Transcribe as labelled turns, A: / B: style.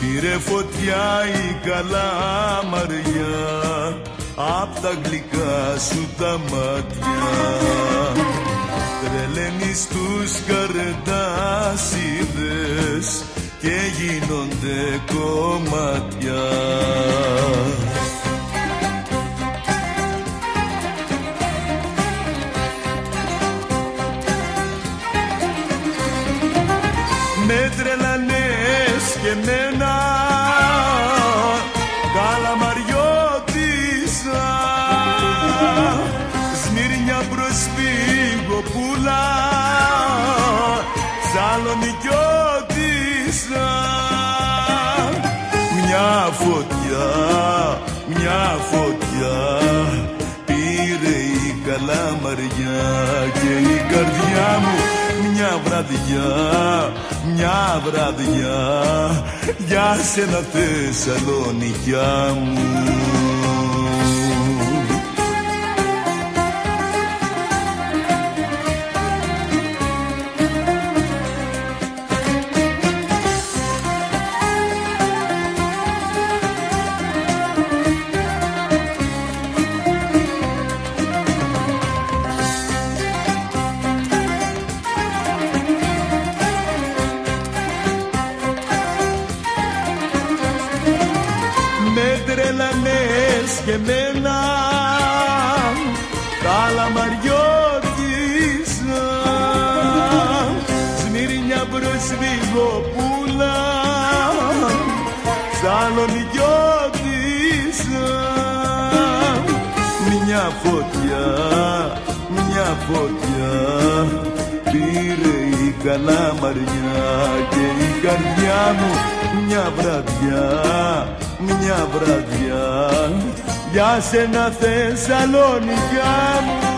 A: Πήρε φωτιά η καλαμαριά Απ' τα γλυκά σου τα μάτια. Τρελαίνεις τους καρδάσιδες Και γίνονται κομμάτια. Με τρελανές και μένα Καλαμαριώτησα. Σμύρνια προσφύγω πουλά Σαλονικιώτησα. Μια φωτιά, μια φωτιά Πήρε η καλαμαριά και η καρδιά μου μια βραδιά, μια βραδιά για σένα Θεσσαλονικιά μου. Τρελανές και μένα καλαμαριώτησα Σμύρνια προσφυγοπούλα Σαλονικιώτησα Μια φωτιά, μια φωτιά. Πήρε η καλαμαριά και η καρδιά μου μια βραδιά, μια βραδιά. Για σένα Θεσσαλονικιά μου